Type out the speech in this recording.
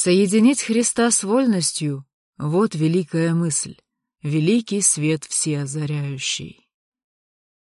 Соединить Христа с вольностью — вот великая мысль, великий свет всеозаряющий.